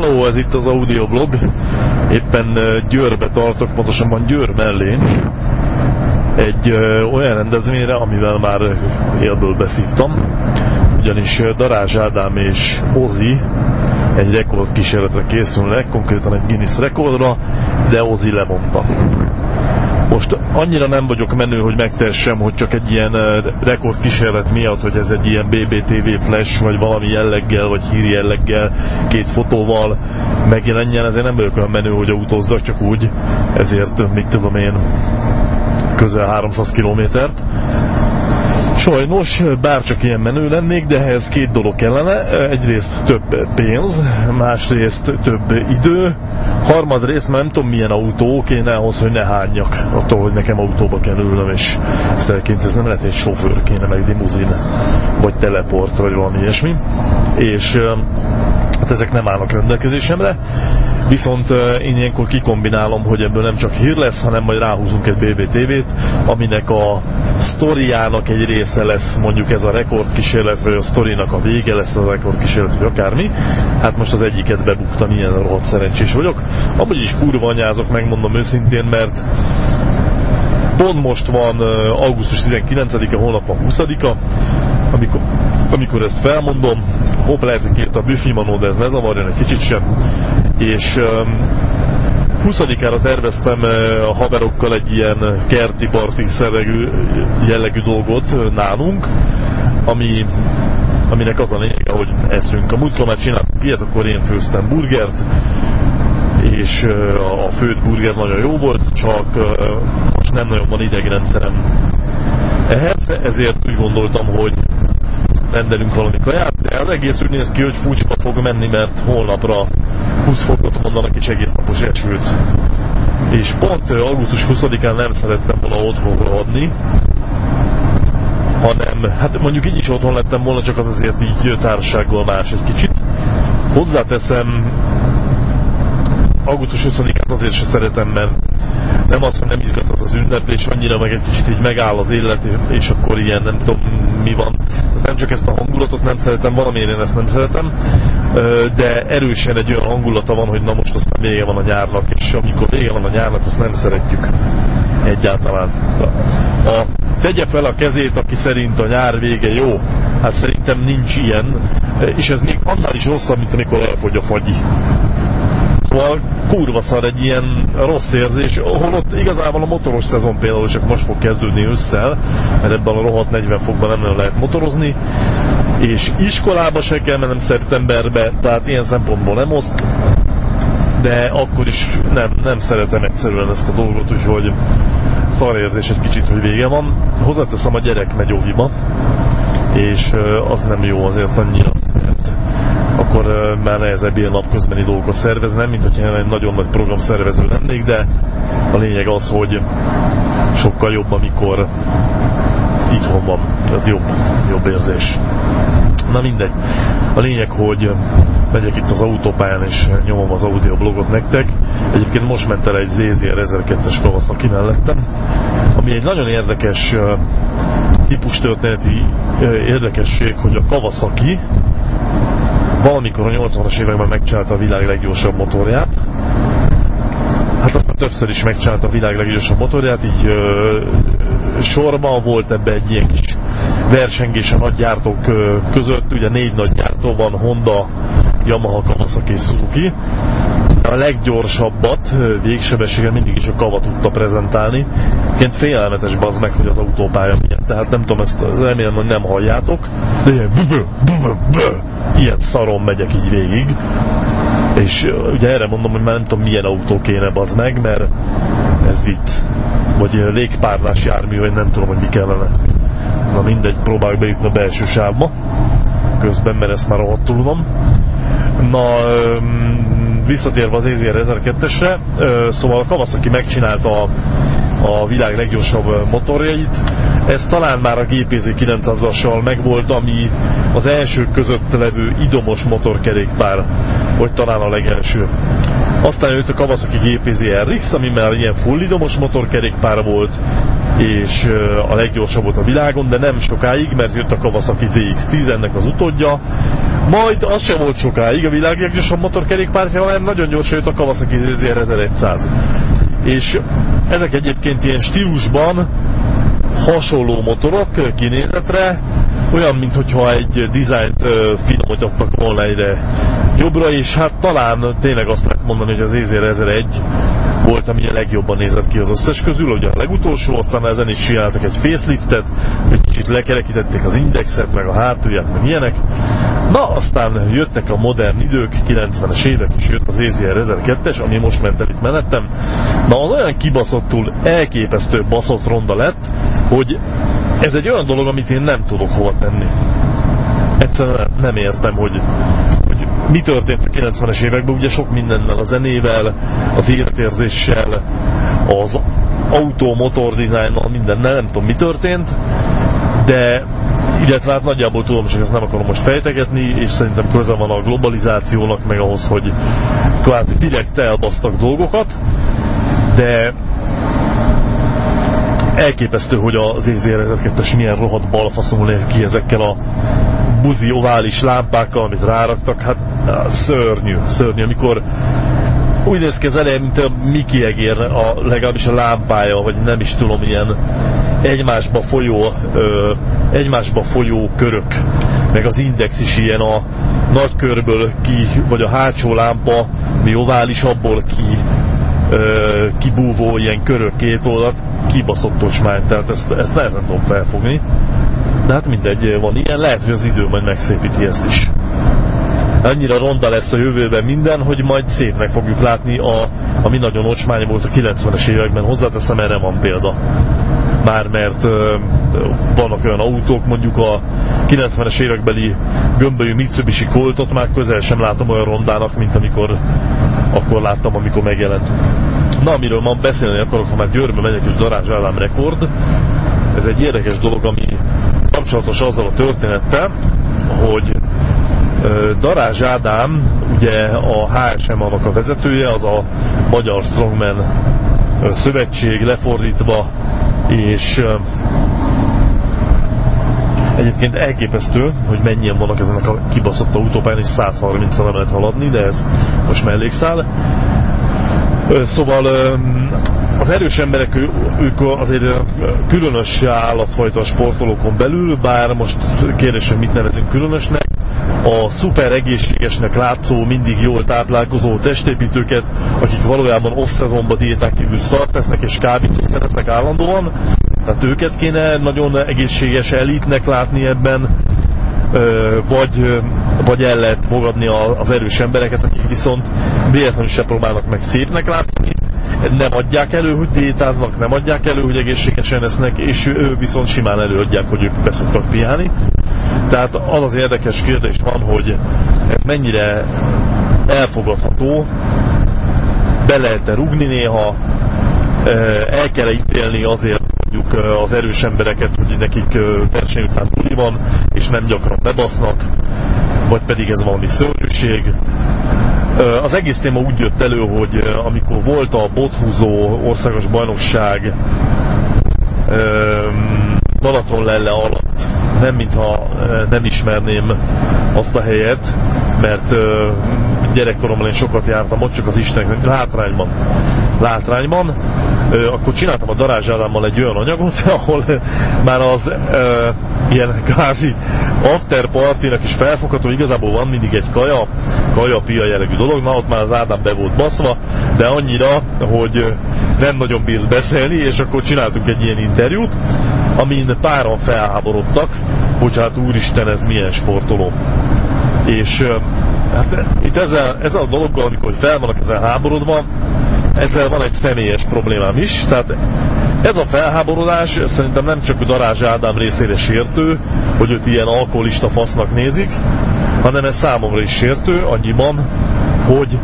Halló, ez itt az audioblog. Éppen Győrbe tartok, pontosabban Győr mellé. Egy olyan rendezvényre, amivel már élből beszívtam. Ugyanis Darázs Ádám és Ozi egy rekordkísérletre készülnek, konkrétan egy Guinness rekordra, de Ozi lemondta. Most annyira nem vagyok menő, hogy megtessem, hogy csak egy ilyen rekordkísérlet miatt, hogy ez egy ilyen BBTV flash, vagy valami jelleggel, vagy hír jelleggel, két fotóval megjelenjen, ezért nem vagyok olyan menő, hogy autózzak, csak úgy, ezért, mit tudom én, közel 300 kilométert. Sajnos, bárcsak ilyen menő lennék, de ehhez két dolog kellene. Egyrészt több pénz, másrészt több idő, harmadrészt nem tudom milyen autó kéne ahhoz, hogy ne hányjak attól, hogy nekem autóba kell ülnöm, és szerként ez nem lehet egy sofőr kéne, meg limuzin, vagy teleport, vagy valami ilyesmi. És hát ezek nem állnak rendelkezésemre. Viszont én ilyenkor kikombinálom, hogy ebből nem csak hír lesz, hanem majd ráhúzunk egy BBTV-t, aminek a sztoriának egy része lesz mondjuk ez a rekordkísérlet, vagy a sztorinak a vége lesz a rekordkísérlet, vagy akármi. Hát most az egyiket bebuktam, ilyen rohadt szerencsés vagyok. Amúgy is kurva anyázok, megmondom őszintén, mert pont most van augusztus 19-e, holnap van 20-a, amikor, amikor ezt felmondom, hopp, lehet, hogy két a büfimanó, de ez ne zavarjon egy kicsit sem, és um, 20-ára terveztem a haverokkal egy ilyen kerti parti szeregű jellegű dolgot nálunk, ami, aminek az a lényege, hogy eszünk. A múltkor már csináltunk ilyet, akkor én főztem burgert, és a főtt burger nagyon jó volt, csak most nem nagyon van idegrendszerem ehhez, ezért úgy gondoltam, hogy rendelünk valami kaját, de az egész úgy néz ki, hogy fúcsba fog menni, mert holnapra 20 fokot mondanak és egész napos esőt. És pont augusztus 20-án nem szerettem volna otthonra adni, hanem, hát mondjuk így is otthon lettem volna, csak az azért így társasággal más egy kicsit. Hozzáteszem, augusztus 20-át azért se szeretem, mert nem az, hogy nem izgat az az ünneplés, annyira meg egy kicsit így megáll az élet, és akkor ilyen nem tudom mi van. Nem csak ezt a hangulatot nem szeretem, valamiért én ezt nem szeretem, de erősen egy olyan hangulata van, hogy na most aztán vége van a nyárnak, és amikor vége van a nyárnak, azt nem szeretjük egyáltalán. A, tegye fel a kezét, aki szerint a nyár vége jó. Hát szerintem nincs ilyen, és ez még annál is rosszabb, mint amikor elfogy a fagyi. Szóval kurva szar egy ilyen rossz érzés, holott igazából a motoros szezon például csak most fog kezdődni ősszel, mert ebben a rohadt 40 fokban nem lehet motorozni, és iskolába se kell mennem szeptemberbe, tehát ilyen szempontból nem oszt, de akkor is nem, nem szeretem egyszerűen ezt a dolgot, úgyhogy szarérzés egy kicsit, hogy vége van. Hozzáteszem, a gyerek megy óviba, és az nem jó azért annyira akkor már nehezebb ilyen napközbeni dolgokat szerveznem, mint hogyha egy nagyon nagy program szervező lennék, de a lényeg az, hogy sokkal jobb, amikor itthon van. Ez jobb, jobb érzés. Na mindegy. A lényeg, hogy megyek itt az autópályán és nyomom az audioblogot nektek. Egyébként most ment el egy ZZR 1002-es Kawasaki mellettem, ami egy nagyon érdekes típus történeti érdekesség, hogy a Kawasaki valamikor a 80-as években megcsinálta a világ leggyorsabb motorját. Hát aztán többször is megcsinálta a világ leggyorsabb motorját, így ö, sorban volt ebbe egy ilyen kis versengés a nagy között. Ugye négy nagy gyártó van, Honda, Yamaha, Kawasaki Suzuki. A leggyorsabbat végsebességgel mindig is a Kava tudta prezentálni. Ilyen félelmetes bazd meg, hogy az autópálya milyen. Tehát nem tudom, ezt remélem, hogy nem halljátok. De ilyen, bü, bü, bü, ilyen szaron megyek így végig. És ugye erre mondom, hogy már nem tudom milyen autó kéne bazd meg, mert ez vicc. Vagy légpárlás jármű, vagy nem tudom, hogy mi kellene. Na mindegy, próbáljuk bejutni a belső sávba. Közben, mert ezt már rohadtul van. Na, visszatérve az EZR 1002-esre, szóval a Kawasaki megcsinálta a, a világ leggyorsabb motorjait. Ez talán már a GPZ 900-assal megvolt, ami az elsők között levő idomos motorkerékpár, vagy talán a legelső. Aztán jött a Kawasaki GPZ RX, ami már ilyen fullidomos motorkerékpár volt, és a leggyorsabb volt a világon, de nem sokáig, mert jött a Kawasaki ZX-10, ennek az utódja. Majd az sem volt sokáig a világ leggyorsabb motorkerékpárja, hanem nagyon gyorsan jött a Kawasaki ZR 1100. És ezek egyébként ilyen stílusban hasonló motorok kinézetre, olyan, mintha egy dizájnt finomítottak volna egyre jobbra, és hát talán tényleg azt lehet mondani, hogy az Ézér 1001 volt, ami a legjobban nézett ki az összes közül, ugye a legutolsó, aztán ezen is csináltak egy faceliftet, egy kicsit lekerekítették az indexet, meg a hátulját, meg ilyenek. Na, aztán jöttek a modern idők, 90-es évek, és jött az EZR 1002-es, ami most ment el itt mellettem. Na, az olyan kibaszottul elképesztő baszott ronda lett, hogy ez egy olyan dolog, amit én nem tudok hova tenni. Egyszerűen nem értem, hogy mi történt a 90-es években, ugye sok mindennel, a zenével, az életérzéssel, az autó, motor dizájnnal, mindennel, nem tudom mi történt, de illetve hát nagyjából tudom, hogy ezt nem akarom most fejtegetni, és szerintem köze van a globalizációnak, meg ahhoz, hogy kvázi direkt elbasztak dolgokat, de elképesztő, hogy az EZR 1002-es milyen rohadt balfaszomul néz ki ezekkel a buzi ovális lámpákkal, amit ráraktak, hát szörnyű, szörnyű, amikor úgy néz ki az elején, mint a Miki egér, a, legalábbis a lámpája, vagy nem is tudom, ilyen egymásba folyó, ö, egymásba folyó körök, meg az index is ilyen a nagy körből ki, vagy a hátsó lámpa, mi ovális, abból ki ö, kibúvó ilyen körök két oldalt, kibaszott ocsmány, tehát ezt, ezt nehezen tudom felfogni. De hát mindegy, van ilyen, lehet, hogy az idő majd megszépíti ezt is. Annyira ronda lesz a jövőben minden, hogy majd szépnek fogjuk látni, a, ami nagyon ocsmány volt a 90-es években. Hozzáteszem, erre van példa. Már mert ö, vannak olyan autók, mondjuk a 90-es évekbeli gömbölyű Mitsubishi Coltot már közel sem látom olyan rondának, mint amikor akkor láttam, amikor megjelent. Na, amiről ma beszélni akarok, ha már Győrbe megyek és darázs rekord, ez egy érdekes dolog, ami kapcsolatos azzal a történettel, hogy Darázs Ádám, ugye a HSM-nak a vezetője, az a Magyar Strongman Szövetség lefordítva, és egyébként elképesztő, hogy mennyien vannak ezen a kibaszott autópályán, és 130-ra lehet haladni, de ez most mellékszál. Szóval az erős emberek, ők azért különös állatfajta sportolókon belül, bár most kérdés, hogy mit nevezünk különösnek, a szuper egészségesnek látszó, mindig jól táplálkozó testépítőket, akik valójában off-szezonban diéták kívül szart tesznek és kábítószereznek állandóan, tehát őket kéne nagyon egészséges elitnek látni ebben, vagy, vagy el lehet fogadni az erős embereket, akik viszont véletlenül se próbálnak meg szépnek látni, nem adják elő, hogy diétáznak, nem adják elő, hogy egészségesen esznek, és ő viszont simán előadják, hogy ők beszoktak piálni. Tehát az az érdekes kérdés van, hogy ez mennyire elfogadható, be lehet-e rugni néha, el kell -e ítélni azért mondjuk az erős embereket, hogy nekik verseny után tuli van, és nem gyakran bebasznak, vagy pedig ez valami szörnyűség. Az egész téma úgy jött elő, hogy amikor volt a bothúzó országos bajnokság Balaton lelle alatt, nem mintha nem ismerném azt a helyet, mert gyerekkoromban én sokat jártam ott, csak az Istenek látrányban. Látrányban. Akkor csináltam a darázsádámmal egy olyan anyagot, ahol már az e, ilyen kázi after party is felfogható, igazából van mindig egy kaja, kaja pia jellegű dolog, na ott már az Ádám be volt baszva, de annyira, hogy nem nagyon bírt beszélni, és akkor csináltunk egy ilyen interjút, amin páran felháborodtak, hogy hát úristen, ez milyen sportoló. És hát itt ezzel, ezzel a dologgal, amikor fel vannak ezzel háborodva, ezzel van egy személyes problémám is, tehát ez a felháborodás szerintem nem csak Darázs Ádám részére sértő, hogy őt ilyen alkoholista fasznak nézik, hanem ez számomra is sértő annyiban, hogy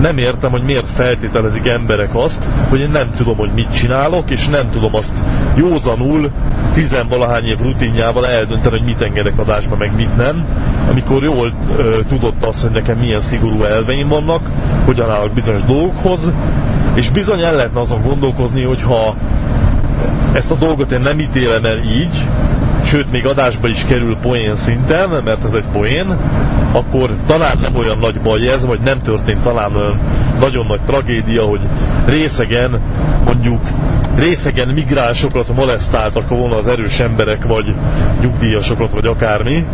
nem értem, hogy miért feltételezik emberek azt, hogy én nem tudom, hogy mit csinálok, és nem tudom azt józanul tizenvalahány év rutinjával eldönteni, hogy mit engedek adásba, meg mit nem, amikor jól ö, tudott azt, hogy nekem milyen szigorú elveim vannak, hogyan állok bizonyos dolgokhoz, és bizony el lehetne azon gondolkozni, hogyha ezt a dolgot én nem ítélem el így, sőt még adásba is kerül poén szinten, mert ez egy poén, akkor talán nem olyan nagy baj ez, vagy nem történt talán olyan nagyon nagy tragédia, hogy részegen mondjuk részegen migránsokat molesztáltak volna az erős emberek, vagy nyugdíjasokat, vagy akármi,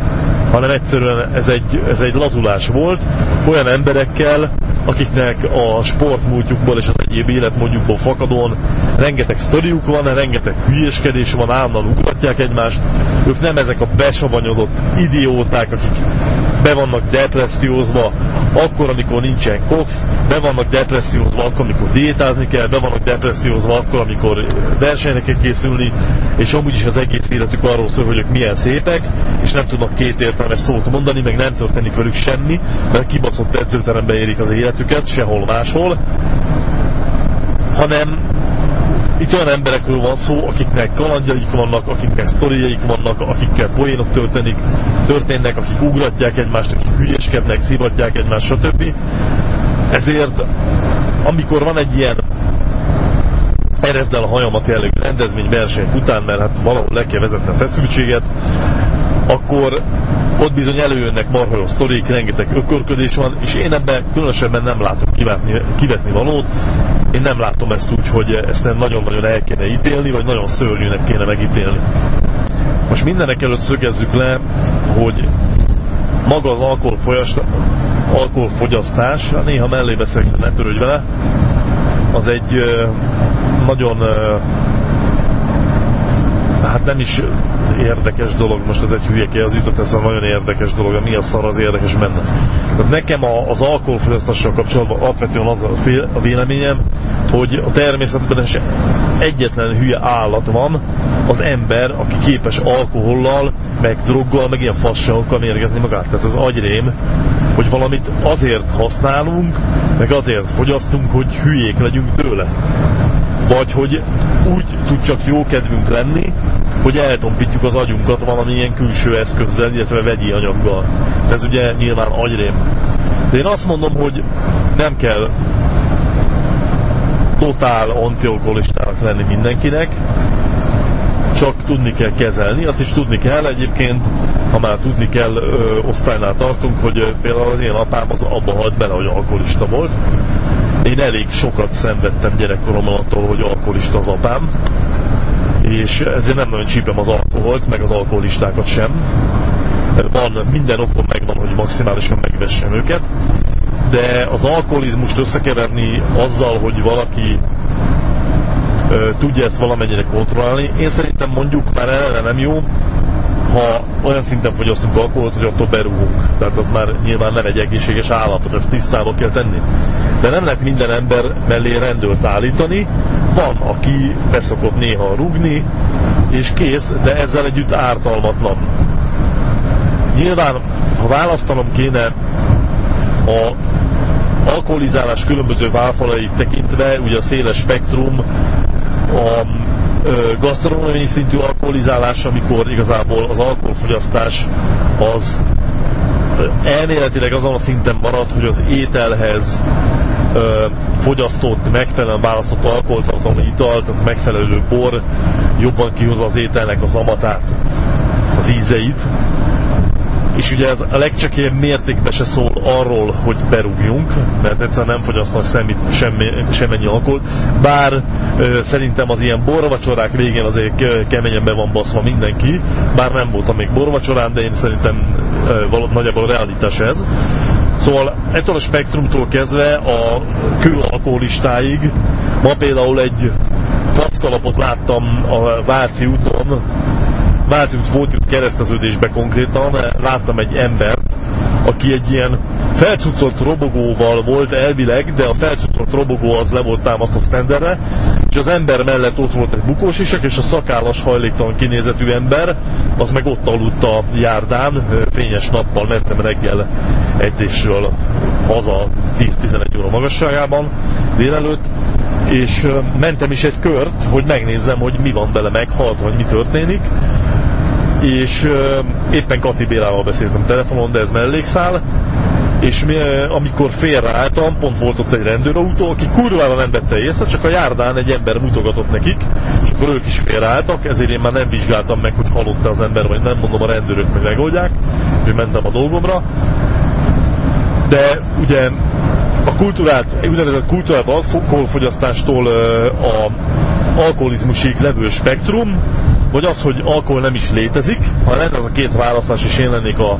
hanem egyszerűen ez egy, ez egy lazulás volt olyan emberekkel, akiknek a sportmúltjukból és az egyéb életmódjukból fakadóan rengeteg sztoriuk van, rengeteg hülyéskedés van, állandóan ugratják egymást. Ők nem ezek a besavanyodott idióták, akik be vannak depressziózva, akkor, amikor nincsen kox, be vannak depressziózva, akkor, amikor diétázni kell, be vannak depressziózva, akkor, amikor versenynek kell készülni, és amúgy is az egész életük arról szól, hogy ők milyen szépek, és nem tudnak két értelmes szót mondani, meg nem történik velük semmi, mert kibaszott edzőterembe érik az életüket, sehol máshol, hanem itt olyan emberekről van szó, akiknek kalandjaik vannak, akiknek sztoriaik vannak, akikkel poénok történik, történnek, akik ugratják egymást, akik hülyeskednek, szivatják egymást, stb. Ezért, amikor van egy ilyen erezd el a hajamat jellegű rendezvény verseny után, mert hát valahol le kell vezetni a feszültséget, akkor ott bizony előjönnek marha sztorik, rengeteg ökörködés van, és én ebben különösebben nem látok kivetni, kivetni valót. Én nem látom ezt úgy, hogy ezt nem nagyon-nagyon el kéne ítélni, vagy nagyon szörnyűnek kéne megítélni. Most mindenek előtt szögezzük le, hogy maga az alkoholfogyasztás, néha mellé beszélek, ne törődj vele, az egy nagyon hát nem is érdekes dolog, most ez egy hülyeké, az jutott a nagyon érdekes dolog, mi a szar az érdekes benne. Tehát nekem az alkoholfogyasztással kapcsolatban alapvetően az a véleményem, hogy a természetben is egyetlen hülye állat van, az ember, aki képes alkohollal, meg droggal, meg ilyen fasságokkal mérgezni magát. Tehát az agyrém, hogy valamit azért használunk, meg azért fogyasztunk, hogy hülyék legyünk tőle. Vagy hogy úgy tud csak jó kedvünk lenni, hogy eltompítjuk az agyunkat valamilyen külső eszközzel, illetve vegyi anyaggal. Ez ugye nyilván agyrém. De én azt mondom, hogy nem kell totál antialkoholistának lenni mindenkinek, csak tudni kell kezelni, azt is tudni kell egyébként, ha már tudni kell, ö, osztálynál tartunk, hogy például az én apám az abba halt bele, hogy alkoholista volt. Én elég sokat szenvedtem gyerekkoromban attól, hogy alkoholista az apám, és ezért nem nagyon csípem az alkoholt, meg az alkoholistákat sem. Van, minden okom megvan, hogy maximálisan megvessem őket, de az alkoholizmust összekeverni azzal, hogy valaki ö, tudja ezt valamennyire kontrollálni, én szerintem mondjuk már erre nem jó, ha olyan szinten fogyasztunk alkoholt, hogy attól berúgunk. Tehát az már nyilván nem egy egészséges állapot, ezt tisztába kell tenni. De nem lehet minden ember mellé rendőrt állítani. Van, aki beszokott néha rugni, és kész, de ezzel együtt ártalmatlan. Nyilván, ha választanom kéne a alkoholizálás különböző válfalait tekintve, ugye a széles spektrum, a gasztronómiai szintű alkoholizálás, amikor igazából az alkoholfogyasztás az elméletileg azon a szinten marad, hogy az ételhez ö, fogyasztott, megfelelően választott alkoholtartalmú italt, megfelelő bor jobban kihozza az ételnek az amatát, az ízeit, és ugye ez a legcsekélyebb mértékben se szól arról, hogy berúgjunk, mert egyszerűen nem fogyasztanak semmit, semmi, semmennyi alkoholt, bár ö, szerintem az ilyen borvacsorák végén azért keményen be van baszva mindenki, bár nem voltam még borvacsorán, de én szerintem ö, való, nagyjából realitás ez. Szóval ettől a spektrumtól kezdve a külalkoholistáig ma például egy faszkalapot láttam a Váci úton, Vázius volt itt kereszteződésbe konkrétan, láttam egy embert, aki egy ilyen felcucolt robogóval volt elvileg, de a felcucolt robogó az le volt támaszt a sztenderre, és az ember mellett ott volt egy bukós isak, és a szakállas hajléktalan kinézetű ember, az meg ott aludt a járdán, fényes nappal mentem reggel edzésről haza 10-11 óra magasságában délelőtt, és mentem is egy kört, hogy megnézzem, hogy mi van vele meghalt, vagy mi történik, és éppen Kati Bélával beszéltem telefonon, de ez mellékszál, és mi, amikor félreálltam, pont volt ott egy rendőrautó, aki kurvára nem vette észre, csak a járdán egy ember mutogatott nekik, és akkor ők is félreálltak, ezért én már nem vizsgáltam meg, hogy halott-e az ember, vagy nem mondom, a rendőrök meg megoldják, hogy mentem a dolgomra. De ugye a kultúrát, úgynevezett kultúrát alkoholfogyasztástól a alkoholizmusig levő spektrum, vagy az, hogy alkohol nem is létezik, ha lenne az a két választás, és én lennék a,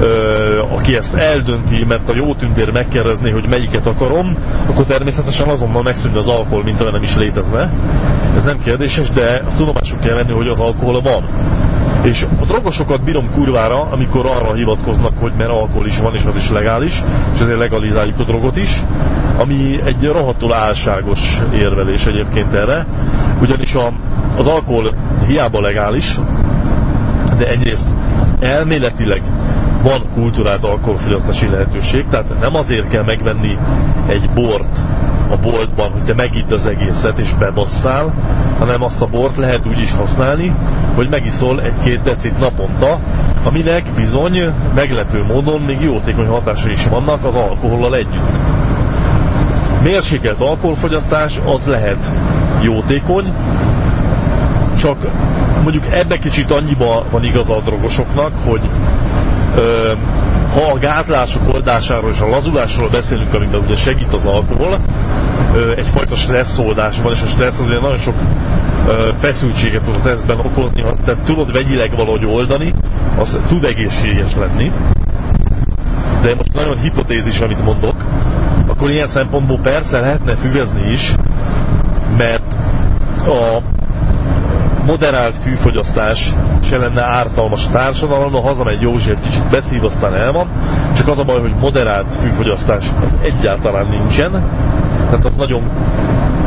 ö, aki ezt eldönti, mert a jó tündér megkérdezné, hogy melyiket akarom, akkor természetesen azonnal megszűnne az alkohol, mint olyan nem is létezne. Ez nem kérdéses, de azt tudomásul kell venni, hogy az alkohol van. És a drogosokat bírom kurvára, amikor arra hivatkoznak, hogy mert alkohol is van, és az is legális, és ezért legalizáljuk a drogot is, ami egy rohadtul álságos érvelés egyébként erre, ugyanis a, az alkohol hiába legális, de egyrészt elméletileg van kultúrált alkoholfogyasztási lehetőség, tehát nem azért kell megvenni egy bort a boltban, hogy te megidd az egészet és bebasszál, hanem azt a bort lehet úgy is használni, hogy megiszol egy-két decit naponta, aminek bizony meglepő módon még jótékony hatásai is vannak az alkohollal együtt. Mérsékelt alkoholfogyasztás az lehet jótékony, csak mondjuk ebbe kicsit annyiba van igaza a drogosoknak, hogy ö, ha a gátlások oldásáról és a lazulásról beszélünk, amiben ugye segít az alkohol, ö, egyfajta stresszoldás van, és a stressz azért nagyon sok ö, feszültséget tud a tesztben okozni, ha te tudod vegyileg valahogy oldani, az tud egészséges lenni. De most nagyon hipotézis, amit mondok, akkor ilyen szempontból persze lehetne füvezni is, mert a moderált fűfogyasztás se lenne ártalmas a társadalomnak, hazamegy Józsi egy kicsit beszív, aztán el csak az a baj, hogy moderált fűfogyasztás az egyáltalán nincsen, tehát az nagyon,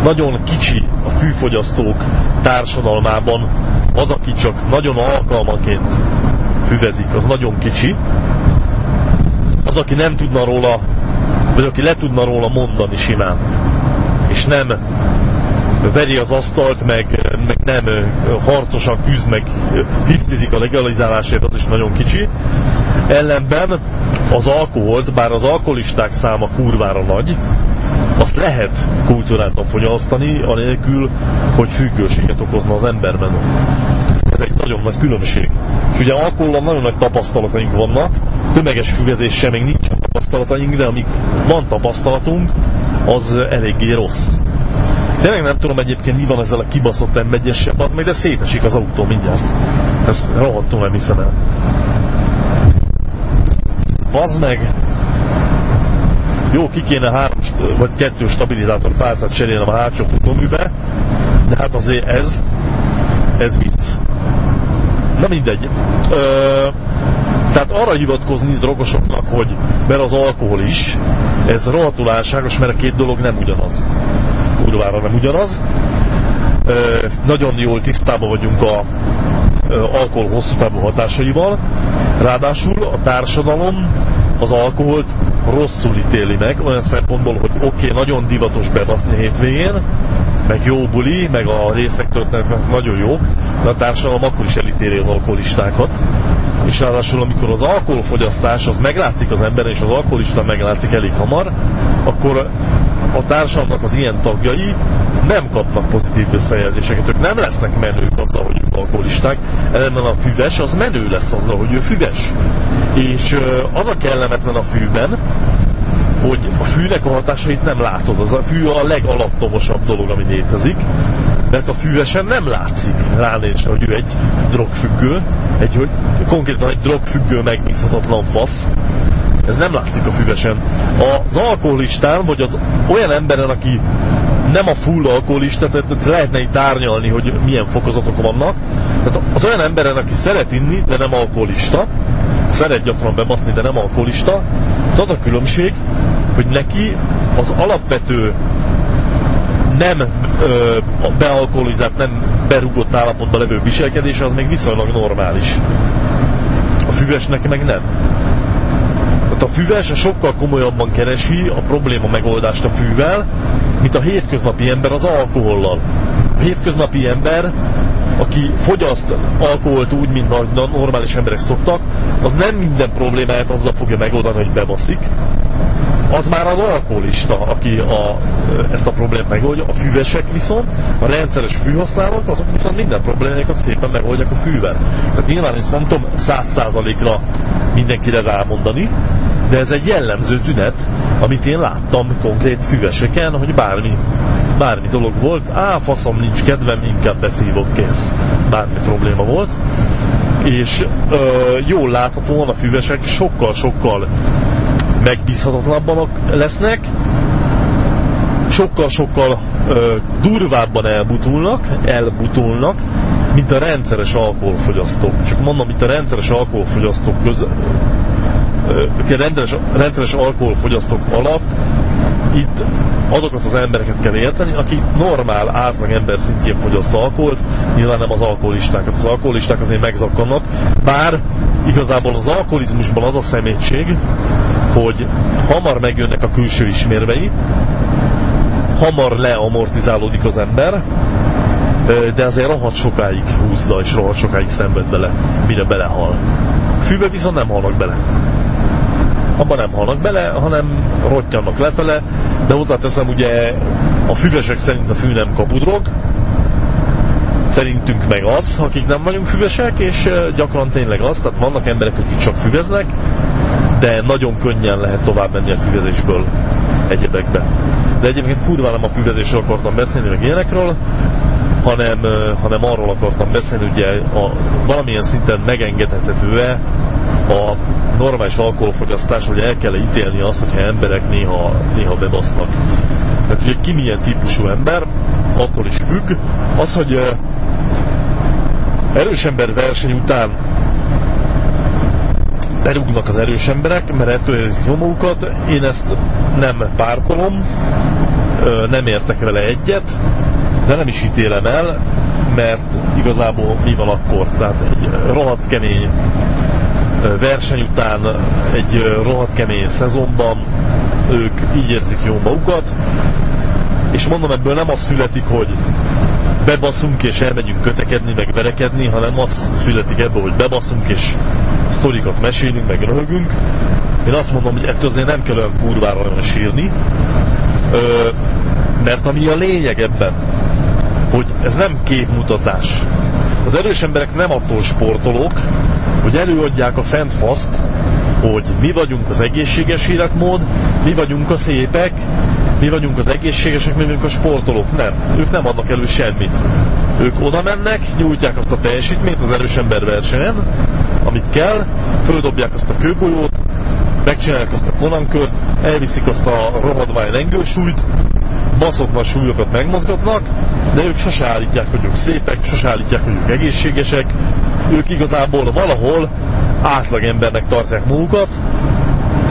nagyon kicsi a fűfogyasztók társadalmában, az, aki csak nagyon alkalmaként füvezik, az nagyon kicsi, az, aki nem tudna róla, vagy aki le tudna róla mondani simán, és nem veri az asztalt, meg, meg nem harcosan küzd, meg hisztizik a legalizálásért, az is nagyon kicsi. Ellenben az alkoholt, bár az alkoholisták száma kurvára nagy, azt lehet kultúráltan fogyasztani, anélkül, hogy függőséget okozna az emberben. Ez egy nagyon nagy különbség. És ugye alkohollal nagyon nagy tapasztalataink vannak, tömeges függezés sem még nincs tapasztalataink, de amíg van tapasztalatunk, az eléggé rossz. Tényleg nem tudom egyébként mi van ezzel a kibaszott m az meg de szétesik az autó mindjárt. Ezt rohadtul nem hiszem el. Az meg, jó, ki kéne három vagy kettő stabilizátor pálcát cserélnem a hátsó futóműbe, de hát azért ez, ez vicc. Na mindegy. Ö, tehát arra hivatkozni drogosoknak, hogy mert az alkohol is, ez rohadtul álságos, mert a két dolog nem ugyanaz kurvára nem ugyanaz. Nagyon jól tisztában vagyunk a alkohol hosszú távú hatásaival, ráadásul a társadalom az alkoholt rosszul ítéli meg, olyan szempontból, hogy oké, okay, nagyon divatos bebaszni hétvégén, meg jó buli, meg a részek történetnek nagyon jó, de a társadalom akkor is elítéli az alkoholistákat. És ráadásul, amikor az alkoholfogyasztás az meglátszik az emberen, és az alkoholista meglátszik elég hamar, akkor a társadalomnak az ilyen tagjai nem kapnak pozitív visszajelzéseket. Ők nem lesznek menők azzal, hogy ők alkoholisták, ellenben a füves az menő lesz azzal, hogy ő füves. És az a kellemetlen a fűben, hogy a fűnek a hatásait nem látod. Az a fű a legalattomosabb dolog, ami létezik, mert a fűvesen nem látszik ránézve, hogy ő egy drogfüggő, egy, hogy konkrétan egy drogfüggő megbízhatatlan fasz, ez nem látszik a füvesen. Az alkoholistán, vagy az olyan emberen, aki nem a full alkoholista, tehát lehetne itt árnyalni, hogy milyen fokozatok vannak. Tehát az olyan emberen, aki szeret inni, de nem alkoholista, szeret gyakran bebaszni, de nem alkoholista, az a különbség, hogy neki az alapvető nem ö, bealkoholizált, nem berúgott állapotban levő viselkedése az még viszonylag normális. A füvesnek meg nem Tehát a füves sokkal komolyabban keresi a probléma megoldást a fűvel, mint a hétköznapi ember az alkohollal. A hétköznapi ember, aki fogyaszt alkoholt úgy, mint a normális emberek szoktak, az nem minden problémáját azzal fogja megoldani, hogy bebaszik, az már az alkoholista, aki a, ezt a problémát megoldja. A füvesek viszont, a rendszeres fűhasználók, azok viszont minden problémákat szépen megoldják a fűvel. Tehát nyilván én nem tudom száz százalékra mindenkire rámondani, de ez egy jellemző tünet, amit én láttam konkrét füveseken, hogy bármi, bármi dolog volt, á, faszom, nincs kedvem, inkább beszívok, kész. Bármi probléma volt. És ö, jól láthatóan a füvesek sokkal-sokkal megbízhatatlanabbak lesznek, sokkal-sokkal durvábban elbutulnak, elbutulnak, mint a rendszeres alkoholfogyasztók. Csak mondom, mint a rendszeres alkoholfogyasztók köz, a rendszeres, rendszeres alkoholfogyasztók alatt itt azokat az embereket kell érteni, aki normál, átlag ember szintjén fogyaszt alkoholt, nyilván nem az alkoholistákat. Az alkoholisták azért megzakkannak, bár igazából az alkoholizmusban az a szemétség, hogy hamar megjönnek a külső ismérvei, hamar leamortizálódik az ember, de azért rohadt sokáig húzza, és rohadt sokáig szenved bele, mire belehal. Fűbe viszont nem halnak bele. Abban nem halnak bele, hanem rottyannak lefele, de hozzáteszem ugye a füvesek szerint a fű nem kapudrog, szerintünk meg az, akik nem vagyunk füvesek, és gyakran tényleg az, tehát vannak emberek, akik csak füveznek, de nagyon könnyen lehet tovább menni a füvezésből egyebekbe. De egyébként kurva nem a füvezésről akartam beszélni, meg ilyenekről, hanem, hanem arról akartam beszélni, ugye a, valamilyen szinten megengedhető-e a normális alkoholfogyasztás, hogy el kell ítélni azt, hogyha emberek néha, néha bebasznak. Tehát ugye ki milyen típusú ember, attól is függ. Az, hogy erős ember verseny után berúgnak az erős emberek, mert ettől érzik magukat. Én ezt nem pártolom, nem értek vele egyet, de nem is ítélem el, mert igazából mi van akkor? Tehát egy rohadt kemény verseny után, egy rohadt kemény szezonban ők így érzik jó magukat, és mondom, ebből nem az születik, hogy bebaszunk és elmegyünk kötekedni, meg verekedni, hanem az születik ebből, hogy bebaszunk és sztorikat mesélünk, meg röhögünk. Én azt mondom, hogy ettől azért nem kell olyan kurvára olyan sírni, mert ami a lényeg ebben, hogy ez nem képmutatás. Az erős emberek nem attól sportolók, hogy előadják a szent faszt, hogy mi vagyunk az egészséges életmód, mi vagyunk a szépek, mi vagyunk az egészségesek, mi vagyunk a sportolók. Nem. Ők nem adnak elő semmit. Ők oda mennek, nyújtják azt a teljesítményt az erős ember versenyen, amit kell, földobják azt a kőgolyót, megcsinálják azt a konankört, elviszik azt a rohadvány lengősúlyt, baszoknak súlyokat megmozgatnak, de ők sose állítják, hogy ők szépek, sose állítják, hogy ők egészségesek, ők igazából valahol átlagembernek tartják magukat,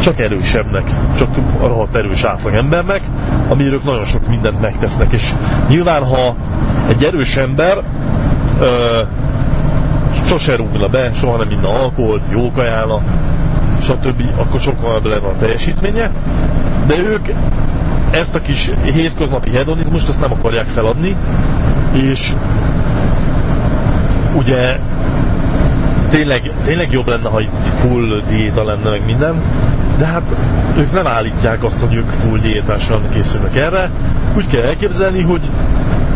csak erősebbnek, csak rohadt erős átlagembernek, amiről ők nagyon sok mindent megtesznek, és nyilván ha egy erős ember ö, sose rúgna be, soha nem inna alkoholt, jó kajána, stb., akkor sokkal lenne a teljesítménye, de ők ezt a kis hétköznapi hedonizmust azt nem akarják feladni, és ugye tényleg, tényleg jobb lenne, ha itt full diéta lenne meg minden, de hát ők nem állítják azt, hogy ők full diétásan készülnek erre. Úgy kell elképzelni, hogy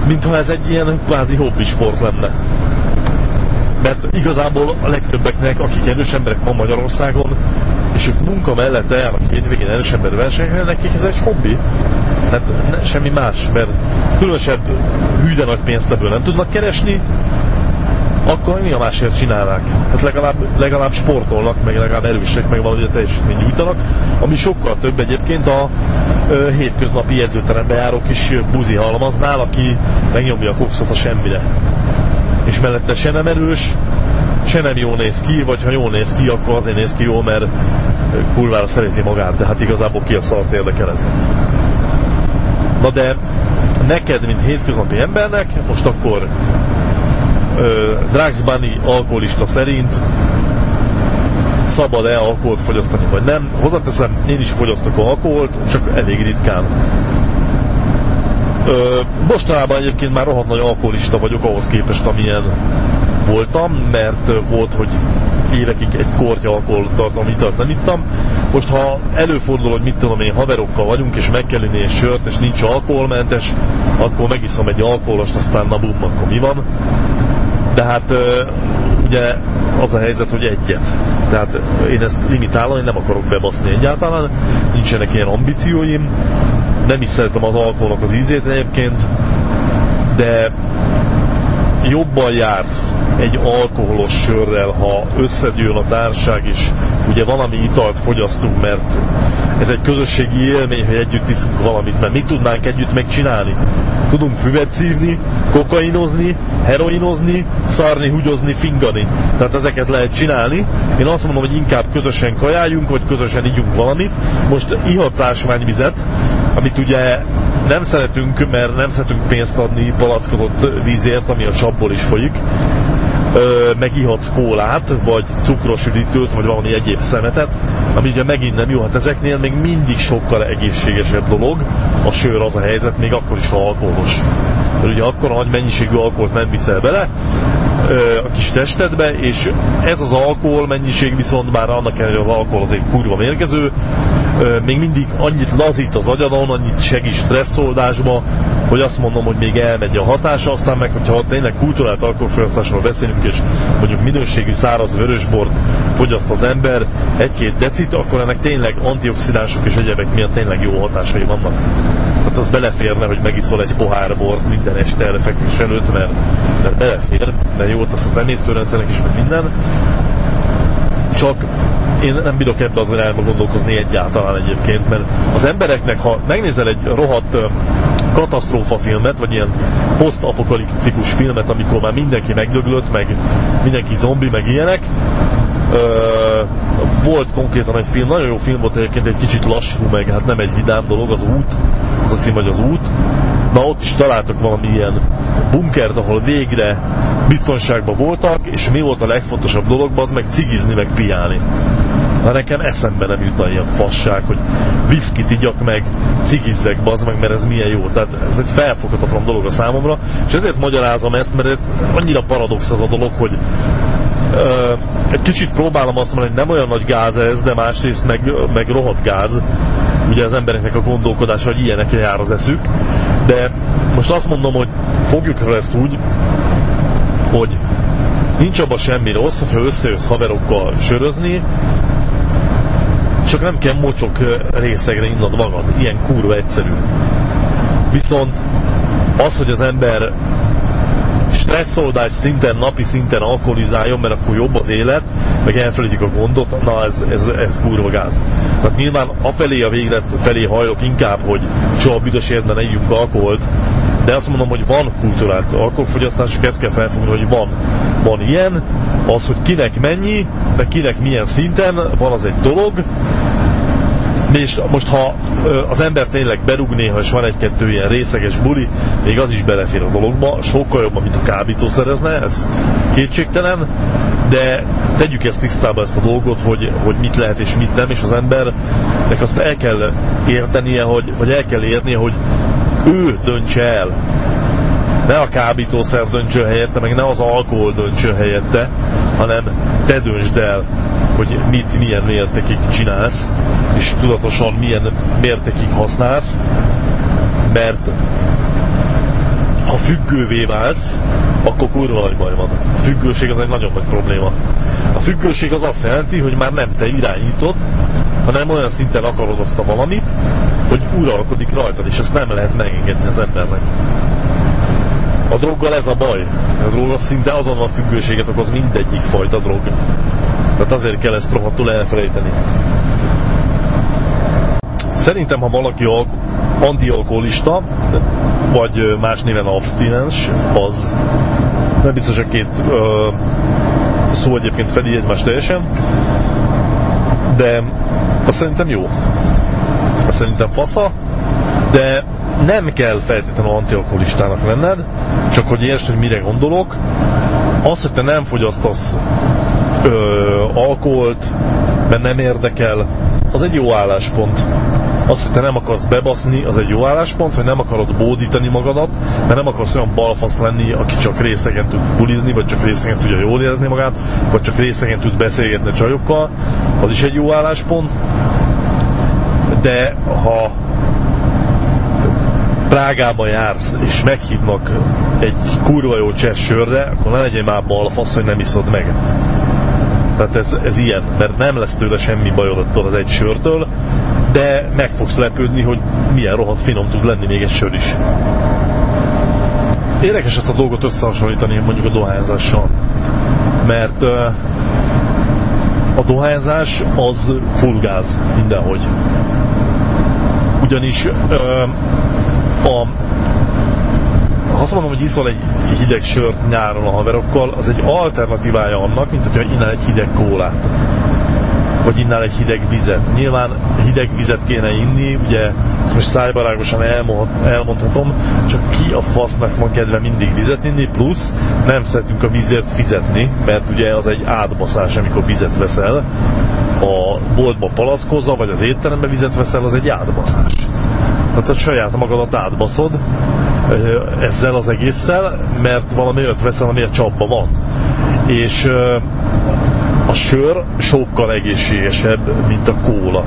mintha ez egy ilyen kvázi hobbi sport lenne. Mert igazából a legtöbbeknek, akik erős emberek ma Magyarországon, és ők munka mellett eljárnak hétvégén erős ember versenyre, nekik ez egy hobbi. Hát ne, semmi más, mert különösebb hűde nagy pénzt ebből nem tudnak keresni, akkor mi a másért csinálnák? Hát legalább, legalább sportolnak, meg legalább erősek, meg valahogy a teljesítmény nyújtanak, ami sokkal több egyébként a ö, hétköznapi edzőterembe járó kis buzi halmaznál, aki megnyomja a kokszot a semmire. És mellette se nem erős, se nem jól néz ki, vagy ha jól néz ki, akkor azért néz ki jó, mert kurvára szereti magát, de hát igazából ki a szart érdekel ez. Na de neked, mint hétköznapi embernek, most akkor Drax Bunny alkoholista szerint szabad-e alkoholt fogyasztani, vagy nem. Hozzáteszem, én is fogyasztok alkoholt, csak elég ritkán. Ö, mostanában egyébként már rohadt nagy alkoholista vagyok ahhoz képest, amilyen voltam, mert volt, hogy évekig egy kortya alkoholtartalmi italt nem ittam. Most ha előfordul, hogy mit tudom én, haverokkal vagyunk, és meg kell inni egy sört, és nincs alkoholmentes, akkor megiszom egy alkoholost, aztán na bum, akkor mi van. De hát ugye az a helyzet, hogy egyet. Tehát én ezt limitálom, én nem akarok bebaszni egyáltalán, nincsenek ilyen ambícióim, nem is szeretem az alkoholnak az ízét egyébként, de jobban jársz egy alkoholos sörrel, ha összegyűl a társág is, ugye valami italt fogyasztunk, mert ez egy közösségi élmény, hogy együtt iszunk valamit, mert mit tudnánk együtt megcsinálni? Tudunk füvet szívni, kokainozni, heroinozni, szarni, hugyozni, fingani. Tehát ezeket lehet csinálni. Én azt mondom, hogy inkább közösen kajáljunk, vagy közösen ígyunk valamit. Most ihatsz ásványvizet, amit ugye nem szeretünk, mert nem szeretünk pénzt adni palackozott vízért, ami a csapból is folyik, megihatsz kólát, vagy cukros üdítőt, vagy valami egyéb szemetet, ami ugye megint nem jó. Hát ezeknél még mindig sokkal egészségesebb dolog a sör az a helyzet, még akkor is, ha alkoholos. Mert ugye akkor a nagy mennyiségű alkoholt nem viszel bele a kis testedbe, és ez az alkohol mennyiség viszont már annak ellenére, az alkohol azért kurva mérgező, még mindig annyit lazít az agyadon, annyit segít stresszoldásba, hogy azt mondom, hogy még elmegy a hatása, aztán meg, hogyha tényleg kulturált alkoholfogyasztásról beszélünk, és mondjuk minőségű száraz vörösbort fogyaszt az ember egy-két decit, akkor ennek tényleg antioxidánsok és egyebek miatt tényleg jó hatásai vannak. Tehát az beleférne, hogy megiszol egy pohár bort minden este elfekvés előtt, mert, mert belefér, mert jó tesz az emésztőrendszernek is, meg minden. Csak én nem bírok ebbe az irányba gondolkozni egyáltalán egyébként, mert az embereknek, ha megnézel egy rohadt katasztrófa filmet, vagy ilyen posztapokaliptikus filmet, amikor már mindenki megdöglött, meg mindenki zombi, meg ilyenek, volt konkrétan egy film, nagyon jó film volt egyébként, egy kicsit lassú, meg hát nem egy vidám dolog, az út, az a cím, hogy az út. Na ott is találtak valami ilyen bunkert, ahol végre biztonságban voltak, és mi volt a legfontosabb dologban, az meg cigizni, meg piálni. Na nekem eszembe nem jutna ilyen fasság, hogy viszkit igyak meg, cigizzek, bazd meg, mert ez milyen jó. Tehát ez egy felfoghatatlan dolog a számomra, és ezért magyarázom ezt, mert annyira paradox az a dolog, hogy egy kicsit próbálom azt mondani, hogy nem olyan nagy gáz ez, de másrészt meg, meg rohadt gáz. Ugye az embereknek a gondolkodása, hogy ilyenekre jár az eszük. De most azt mondom, hogy fogjuk fel ezt úgy, hogy nincs abban semmi rossz, hogyha összejössz haverokkal sörözni, csak nem kell mocsok részegre innod magad. Ilyen kurva egyszerű. Viszont az, hogy az ember stresszoldás szinten, napi szinten alkoholizáljon, mert akkor jobb az élet, meg elfelejtjük a gondot, na ez, ez, ez kurva gáz. Tehát nyilván afelé a véglet felé hajlok inkább, hogy soha büdös életben ne alkoholt, de azt mondom, hogy van kulturált alkoholfogyasztás, csak ezt kell felfogni, hogy van. Van ilyen, az, hogy kinek mennyi, meg kinek milyen szinten, van az egy dolog, és most ha az ember tényleg berúgné, ha is van egy-kettő ilyen részeges buli, még az is belefér a dologba, sokkal jobban, mint a kábítószerezne, ez kétségtelen, de tegyük ezt tisztába ezt a dolgot, hogy, hogy mit lehet és mit nem, és az embernek azt el kell értenie, hogy, vagy el kell érnie, hogy ő döntse el. Ne a kábítószer döntsön helyette, meg ne az alkohol döntsön helyette, hanem te döntsd el, hogy mit milyen mértékig csinálsz, és tudatosan milyen mértékig használsz, mert ha függővé válsz, akkor kurva nagy baj van. A függőség az egy nagyon nagy probléma. A függőség az azt jelenti, hogy már nem te irányítod, hanem olyan szinten akarod azt a valamit, hogy uralkodik rajtad, és ezt nem lehet megengedni az embernek. A droggal ez a baj. A drog az szinte azon a függőséget okoz mindegyik fajta drog. Tehát azért kell ezt rohadtul elfelejteni. Szerintem, ha valaki antialkoholista, vagy más néven abstinens, az nem biztos, hogy két ö, szó egyébként fedi egymást teljesen, de azt szerintem jó. Azt szerintem fasza, de nem kell feltétlenül antialkoholistának lenned, csak hogy értsd, hogy mire gondolok. Az, hogy te nem fogyasztasz ö, alkoholt, mert nem érdekel, az egy jó álláspont. Az, hogy te nem akarsz bebaszni, az egy jó álláspont, hogy nem akarod bódítani magadat, mert nem akarsz olyan balfasz lenni, aki csak részegen tud bulizni, vagy csak részegen tudja jól érezni magát, vagy csak részegen tud beszélgetni a csajokkal, az is egy jó álláspont. De ha Prágába jársz, és meghívnak egy kurva jó cseh sörre, akkor ne legyen már balfasz, hogy nem iszod meg. Tehát ez, ez ilyen, mert nem lesz tőle semmi bajod attól az egy sörtől, de meg fogsz lepődni, hogy milyen rohadt finom tud lenni még egy sör is. Érdekes ezt a dolgot összehasonlítani mondjuk a dohányzással, mert a dohányzás az full gáz mindenhogy. Ugyanis a, ha azt mondom, hogy iszol egy hideg sört nyáron a haverokkal, az egy alternatívája annak, mint hogyha innál egy hideg kólát vagy innál egy hideg vizet. Nyilván hideg vizet kéne inni, ugye ezt most szájbarágosan elmondhatom, csak ki a fasznak van kedve mindig vizet inni, plusz nem szeretünk a vízért fizetni, mert ugye az egy átbaszás, amikor vizet veszel. A boltba palaszkozza, vagy az étterembe vizet veszel, az egy átbaszás. Tehát a saját magadat átbaszod ezzel az egésszel, mert valami olyat veszel, ami a csapba van. És a sör sokkal egészségesebb, mint a kóla,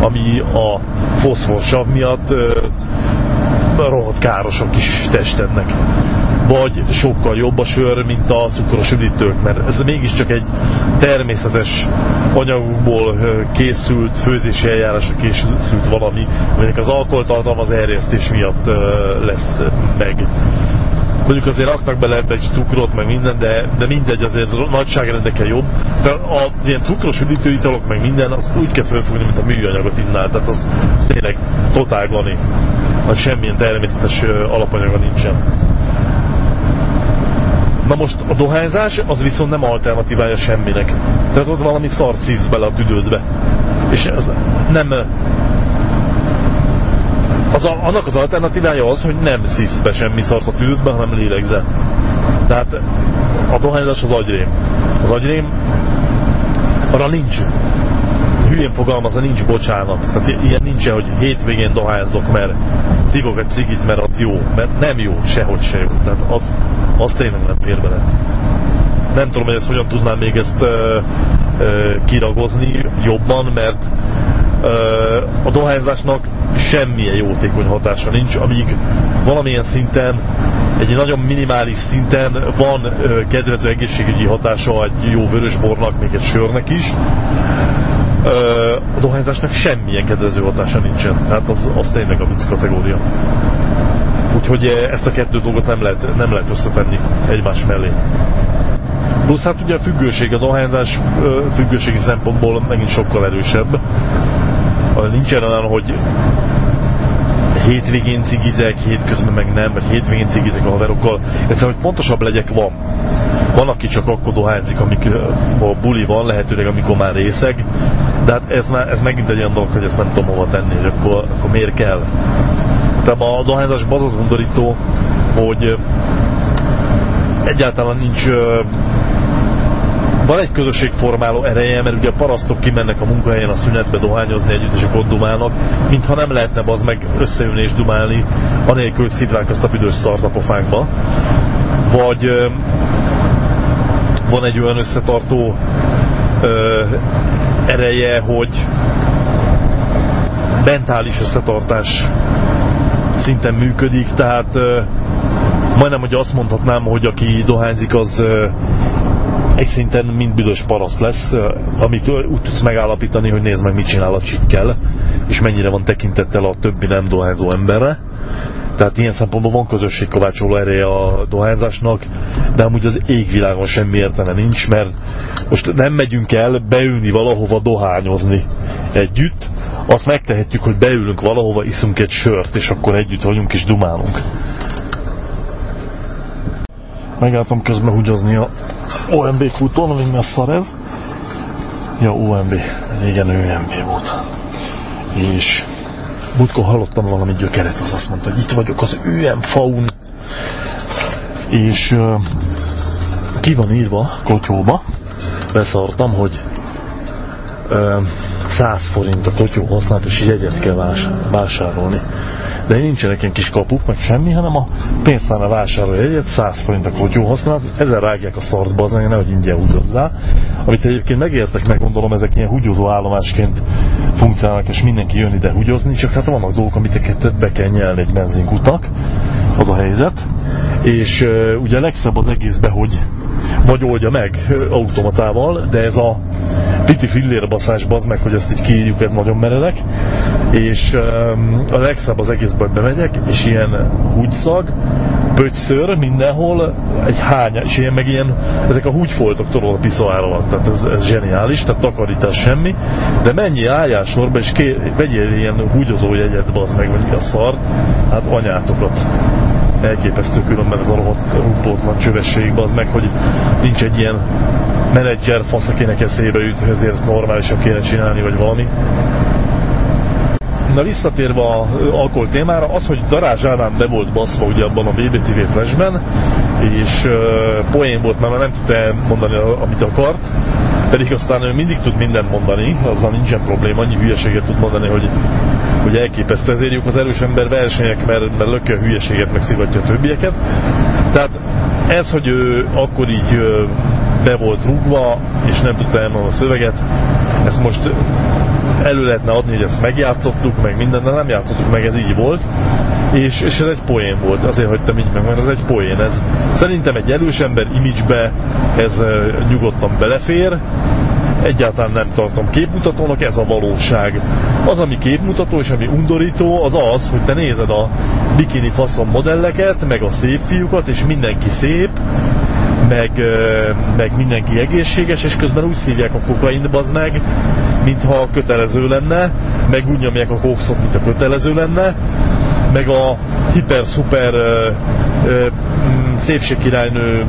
ami a foszforsav miatt rohadt káros a kis testednek. Vagy sokkal jobb a sör, mint a cukros üdítők, mert ez mégiscsak egy természetes anyagból készült, főzési eljárásra készült valami, aminek az alkoholtartalma az erjesztés miatt lesz meg. Mondjuk azért raknak bele egy cukrot, meg minden, de, de mindegy, azért nagyságrendekkel jobb. De a ilyen cukros üdítőitalok, meg minden, azt úgy kell felfogni, mint a műanyagot innál. Tehát az, az tényleg totál glani. Vagy semmilyen természetes alapanyaga nincsen. Na most a dohányzás az viszont nem alternatívája semminek. Tehát ott valami szart szívsz bele a tüdődbe. És ez nem az a, annak az alternatívája az, hogy nem szívsz be semmi szart a tűdbe, hanem lélegzel. Tehát a dohányzás az agyrém. Az agyrém arra nincs hülyén fogalmazza, nincs bocsánat. Tehát ilyen nincsen, hogy hétvégén dohányzok, mert szívok egy cigit, mert az jó. Mert nem jó, sehogy se jó. Tehát az, az tényleg nem fér bele. Nem tudom, hogy ezt hogyan tudnám még ezt ö, ö, kiragozni jobban, mert a dohányzásnak semmilyen jótékony hatása nincs, amíg valamilyen szinten, egy nagyon minimális szinten van kedvező egészségügyi hatása egy jó vörösbornak, még egy sörnek is. A dohányzásnak semmilyen kedvező hatása nincsen. Tehát az, az tényleg a vicc kategória. Úgyhogy ezt a kettő dolgot nem lehet, nem lehet összetenni egymás mellé. Plusz hát ugye a függőség, a dohányzás függőségi szempontból megint sokkal erősebb nincsen olyan, hogy hétvégén cigizek, hétközben meg nem, vagy hétvégén cigizek a haverokkal. Egyszerűen, hogy pontosabb legyek, van. Van, aki csak akkor dohányzik, amikor a buli van, lehetőleg amikor már részeg, de hát ez, már, ez megint egy olyan dolog, hogy ezt nem tudom hova tenni, hogy akkor, akkor miért kell. Tehát a dohányzásban az az undorító, hogy egyáltalán nincs van egy közösségformáló ereje, mert ugye a parasztok kimennek a munkahelyen a szünetbe dohányozni együtt, és akkor dumálnak, mintha nem lehetne az meg összeülni és dumálni, anélkül, hogy szidránk azt a büdös szart a pofánkba. Vagy van egy olyan összetartó ereje, hogy mentális összetartás szinten működik, tehát majdnem, hogy azt mondhatnám, hogy aki dohányzik, az egy szinten mind büdös paraszt lesz, amit úgy tudsz megállapítani, hogy nézd meg, mit csinál a csikkel, és mennyire van tekintettel a többi nem dohányzó emberre. Tehát ilyen szempontból van közösségkovácsoló ereje a dohányzásnak, de amúgy az égvilágon semmi értelme nincs, mert most nem megyünk el beülni valahova dohányozni együtt, azt megtehetjük, hogy beülünk valahova, iszunk egy sört, és akkor együtt vagyunk és dumálunk. Megálltam közben húgyozni a OMB futón, ami messzar ez. Ja, OMB. Régen ÖMB volt. És múltkor hallottam valami gyökeret, az azt mondta, hogy itt vagyok az ÖM faun. És uh, ki van írva kocsóba, beszartam, hogy 100 forint a totyó használatos jegyet kell vásárolni. De nincsenek ilyen kis kapuk, meg semmi, hanem a pénztárnál vásárolja jegyet, 100 forint a totyó használat, ezzel rágják a szart az nehogy ingyen húgyozzá. Amit egyébként megértek, meg gondolom, ezek ilyen húgyozó állomásként funkcionálnak, és mindenki jön ide húgyozni, csak hát vannak dolgok, amit be kell nyelni egy benzinkutak, az a helyzet. És ugye legszebb az egészben, hogy vagy oldja meg automatával, de ez a piti fillérbaszás, bazd meg, hogy ezt így kiírjuk, ez nagyon meredek. És um, a legszebb az egészben bemegyek, és ilyen húgyszag, pöcször mindenhol, egy hány, és ilyen meg ilyen, ezek a húgyfoltok tudod a piszoár alatt, tehát ez, ez zseniális, tehát takarítás semmi, de mennyi álljál sorba, és ké, vegyél ilyen húgyozó jegyet, bazd meg, vagy a szart, hát anyátokat elképesztő különben ez a rohadt rúgtótlan csövesség, az meg, hogy nincs egy ilyen menedzser fasz, akinek eszébe jut, hogy ezért ezt normálisan kéne csinálni, vagy valami. Na visszatérve a alkohol témára, az, hogy Darázs Ádám be volt baszva ugye abban a BBTV flashben, és uh, poén volt, mert nem tudta mondani, amit akart, pedig aztán ő mindig tud mindent mondani, azzal nincsen probléma, annyi hülyeséget tud mondani, hogy, hogy elképesztő. Ezért az erős ember versenyek, mert, mert lökje a hülyeséget, meg szivatja a többieket. Tehát ez, hogy ő akkor így be volt rúgva, és nem tudta elmondani a szöveget, ezt most elő lehetne adni, hogy ezt megjátszottuk, meg minden, de nem játszottuk meg, ez így volt. És, és ez egy poén volt, azért hagytam így meg, mert ez egy poén. Ez, szerintem egy erős ember imidzsbe ez nyugodtan belefér, egyáltalán nem tartom képmutatónak, ez a valóság. Az, ami képmutató és ami undorító, az az, hogy te nézed a bikini faszom modelleket, meg a szép fiúkat, és mindenki szép, meg, meg mindenki egészséges, és közben úgy szívják a kokaint, bazd meg, mintha kötelező lenne, meg úgy nyomják a kókszot, mint a kötelező lenne, meg a hiper-szuper szépségkirálynő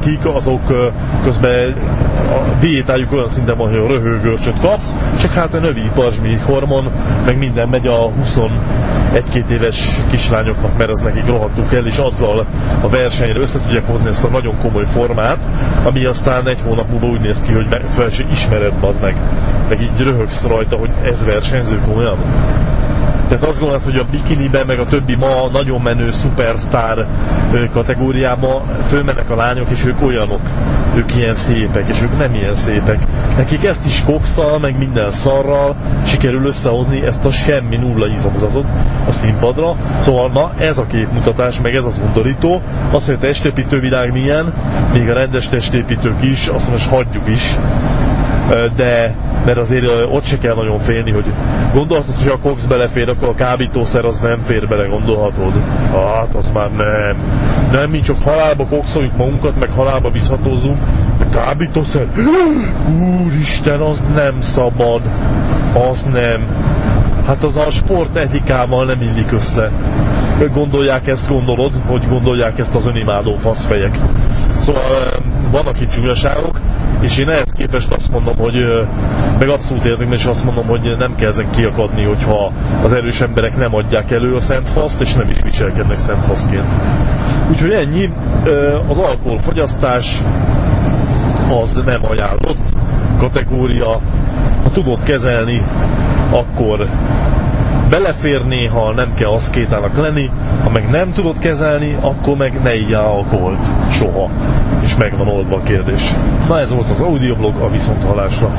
kik, azok közben a diétájuk olyan szinten van, hogy a röhögörcsöt kapsz, csak hát a növi pazsmi hormon, meg minden megy a 21-2 éves kislányoknak, mert az nekik rohadtuk el, és azzal a versenyre össze tudják hozni ezt a nagyon komoly formát, ami aztán egy hónap múlva úgy néz ki, hogy fel ismered az meg, meg így röhögsz rajta, hogy ez versenyző komolyan. Tehát azt gondolod, hogy a bikiniben, meg a többi ma nagyon menő szupersztár kategóriába fölmennek a lányok, és ők olyanok. Ők ilyen szépek, és ők nem ilyen szépek. Nekik ezt is kokszal, meg minden szarral sikerül összehozni ezt a semmi nulla izomzatot a színpadra. Szóval na, ez a képmutatás, meg ez az undorító. Azt, hogy a világ milyen, még a rendes testépítők is, azt mondja, hagyjuk is de mert azért ott se kell nagyon félni, hogy gondolhatod, hogy a koks belefér, akkor a kábítószer az nem fér bele, gondolhatod. Hát az már nem. Nem, mi csak halálba kokszoljuk magunkat, meg halálba bízhatózunk. Kábítószer? Úristen, az nem szabad. Az nem. Hát az a sport etikával nem illik össze. Gondolják ezt, gondolod, hogy gondolják ezt az önimádó faszfejek. Szóval vannak itt csúlyaságok, és én ehhez képest azt mondom, hogy meg abszolút értem, és azt mondom, hogy nem kell ezen kiakadni, hogyha az erős emberek nem adják elő a szent faszt, és nem is viselkednek szent faszként. Úgyhogy ennyi, az alkoholfogyasztás az nem ajánlott kategória. Ha tudod kezelni, akkor belefér néha, nem kell aszkétának lenni, ha meg nem tudod kezelni, akkor meg ne így alkoholt soha. És megvan oldva a kérdés. Na ez volt az audioblog a viszonthallásra.